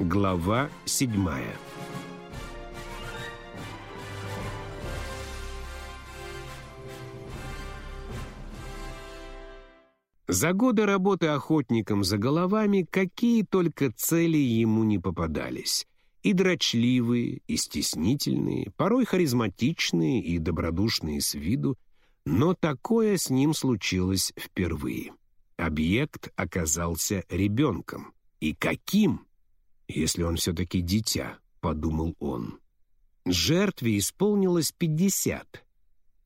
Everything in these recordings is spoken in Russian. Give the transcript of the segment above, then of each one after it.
Глава седьмая За годы работы охотником за головами какие только цели ему не попадались. И дрочливые, и стеснительные, порой харизматичные и добродушные с виду, но такое с ним случилось впервые. Объект оказался ребенком. И каким? Если он все-таки дитя, подумал он. Жертве исполнилось пятьдесят.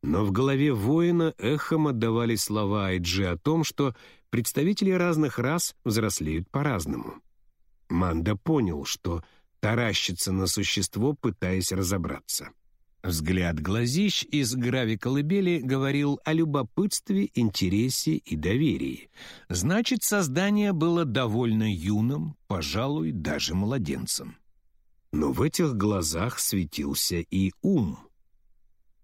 Но в голове воина эхом отдавали слова Айджи о том, что представители разных рас взрослеют по-разному. Манда понял, что таращится на существо, пытаясь разобраться. Взгляд глазищ из грави-колыбели говорил о любопытстве, интересе и доверии. Значит, создание было довольно юным, пожалуй, даже младенцем. Но в этих глазах светился и ум —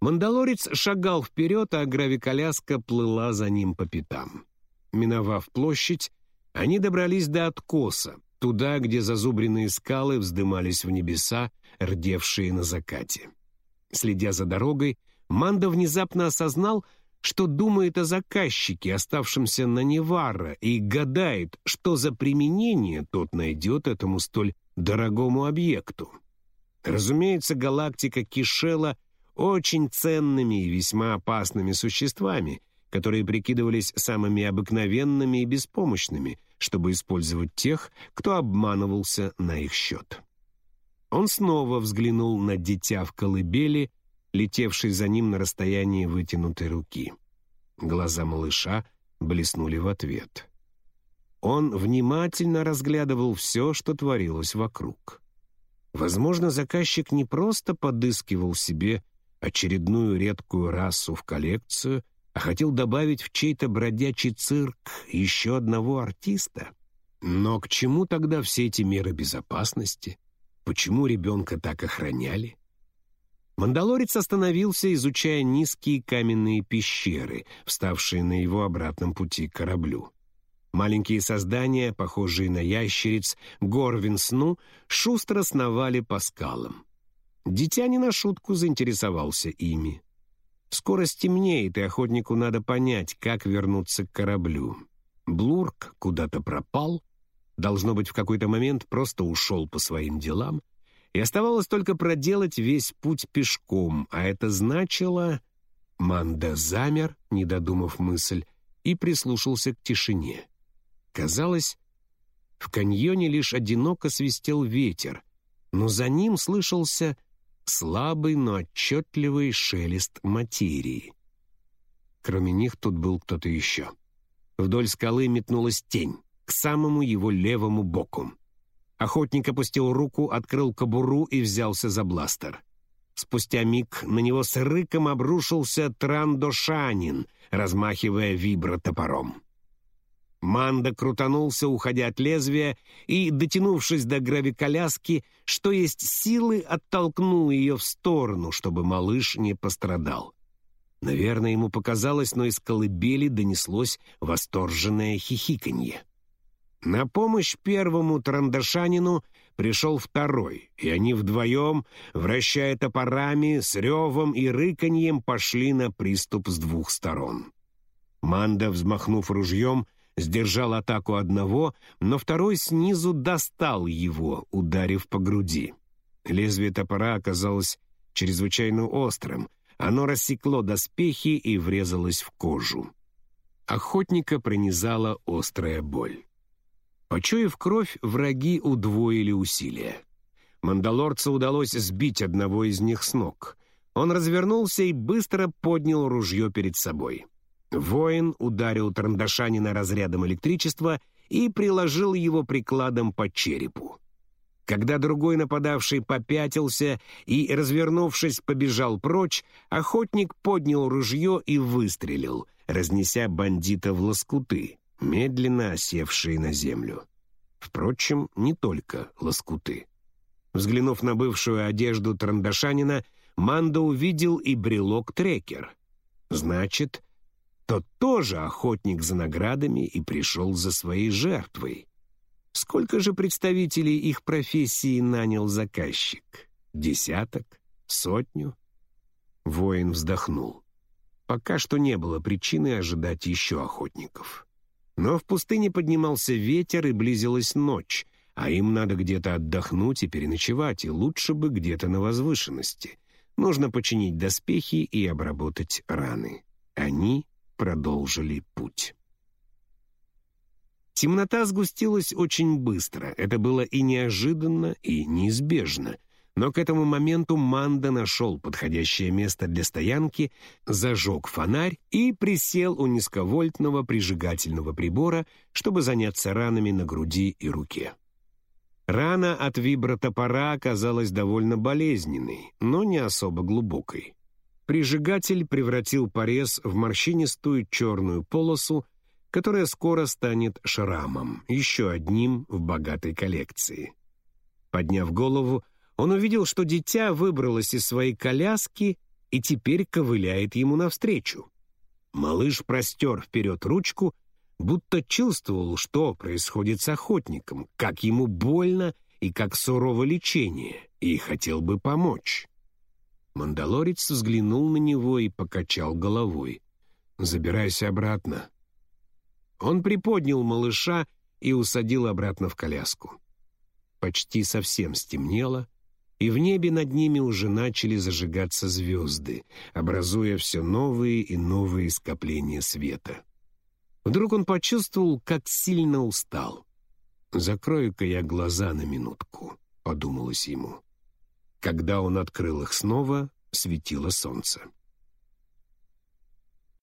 Мандалорец шагал вперед, а гравиколяска плыла за ним по пятам. Миновав площадь, они добрались до откоса, туда, где зазубренные скалы вздымались в небеса, рдевшие на закате. Следя за дорогой, Манда внезапно осознал, что думает о заказчике, оставшемся на Неварра, и гадает, что за применение тот найдет этому столь дорогому объекту. Разумеется, галактика кишела очень ценными и весьма опасными существами, которые прикидывались самыми обыкновенными и беспомощными, чтобы использовать тех, кто обманывался на их счет. Он снова взглянул на дитя в колыбели, летевший за ним на расстоянии вытянутой руки. Глаза малыша блеснули в ответ. Он внимательно разглядывал все, что творилось вокруг. Возможно, заказчик не просто подыскивал себе очередную редкую расу в коллекцию, а хотел добавить в чей-то бродячий цирк еще одного артиста. Но к чему тогда все эти меры безопасности? Почему ребенка так охраняли? Мандалорец остановился, изучая низкие каменные пещеры, вставшие на его обратном пути к кораблю. Маленькие создания, похожие на ящериц, Горвин сну, шустро сновали по скалам. Дитя не на шутку заинтересовался ими. Скоро стемнеет, и охотнику надо понять, как вернуться к кораблю. Блурк куда-то пропал, должно быть, в какой-то момент просто ушел по своим делам, и оставалось только проделать весь путь пешком, а это значило... Манда замер, не додумав мысль, и прислушался к тишине. Казалось, в каньоне лишь одиноко свистел ветер, но за ним слышался слабый, но отчетливый шелест материи. Кроме них тут был кто-то еще. Вдоль скалы метнулась тень, к самому его левому боку. Охотник опустил руку, открыл кобуру и взялся за бластер. Спустя миг на него с рыком обрушился Трандошанин, размахивая вибротопором. Манда крутанулся, уходя от лезвия, и, дотянувшись до гравиколяски, что есть силы, оттолкнул ее в сторону, чтобы малыш не пострадал. Наверное, ему показалось, но из колыбели донеслось восторженное хихиканье. На помощь первому трандашанину пришел второй, и они вдвоем, вращая топорами, с ревом и рыканьем, пошли на приступ с двух сторон. Манда, взмахнув ружьем, сдержал атаку одного, но второй снизу достал его, ударив по груди. Лезвие топора оказалось чрезвычайно острым, оно рассекло доспехи и врезалось в кожу. Охотника пронизала острая боль. Почуяв кровь, враги удвоили усилия. Мандалорцу удалось сбить одного из них с ног. Он развернулся и быстро поднял ружье перед собой. Воин ударил Трандашанина разрядом электричества и приложил его прикладом по черепу. Когда другой нападавший попятился и, развернувшись, побежал прочь, охотник поднял ружье и выстрелил, разнеся бандита в лоскуты, медленно осевшие на землю. Впрочем, не только лоскуты. Взглянув на бывшую одежду Трандашанина, Манда увидел и брелок-трекер. Значит, тот тоже охотник за наградами и пришел за своей жертвой. Сколько же представителей их профессии нанял заказчик? Десяток? Сотню? Воин вздохнул. Пока что не было причины ожидать еще охотников. Но в пустыне поднимался ветер и близилась ночь, а им надо где-то отдохнуть и переночевать, и лучше бы где-то на возвышенности. Нужно починить доспехи и обработать раны. Они продолжили путь. Темнота сгустилась очень быстро. Это было и неожиданно, и неизбежно. Но к этому моменту Манда нашел подходящее место для стоянки, зажег фонарь и присел у низковольтного прижигательного прибора, чтобы заняться ранами на груди и руке. Рана от вибротопора оказалась довольно болезненной, но не особо глубокой. Прижигатель превратил порез в морщинистую черную полосу, которая скоро станет шрамом, еще одним в богатой коллекции. Подняв голову, он увидел, что дитя выбралось из своей коляски и теперь ковыляет ему навстречу. Малыш простер вперед ручку, будто чувствовал, что происходит с охотником, как ему больно и как сурово лечение, и хотел бы помочь. Мандалорец взглянул на него и покачал головой. «Забирайся обратно. Он приподнял малыша и усадил обратно в коляску. Почти совсем стемнело, и в небе над ними уже начали зажигаться звезды, образуя все новые и новые скопления света. Вдруг он почувствовал, как сильно устал. «Закрою-ка я глаза на минутку», — подумалось ему. Когда он открыл их снова, светило солнце.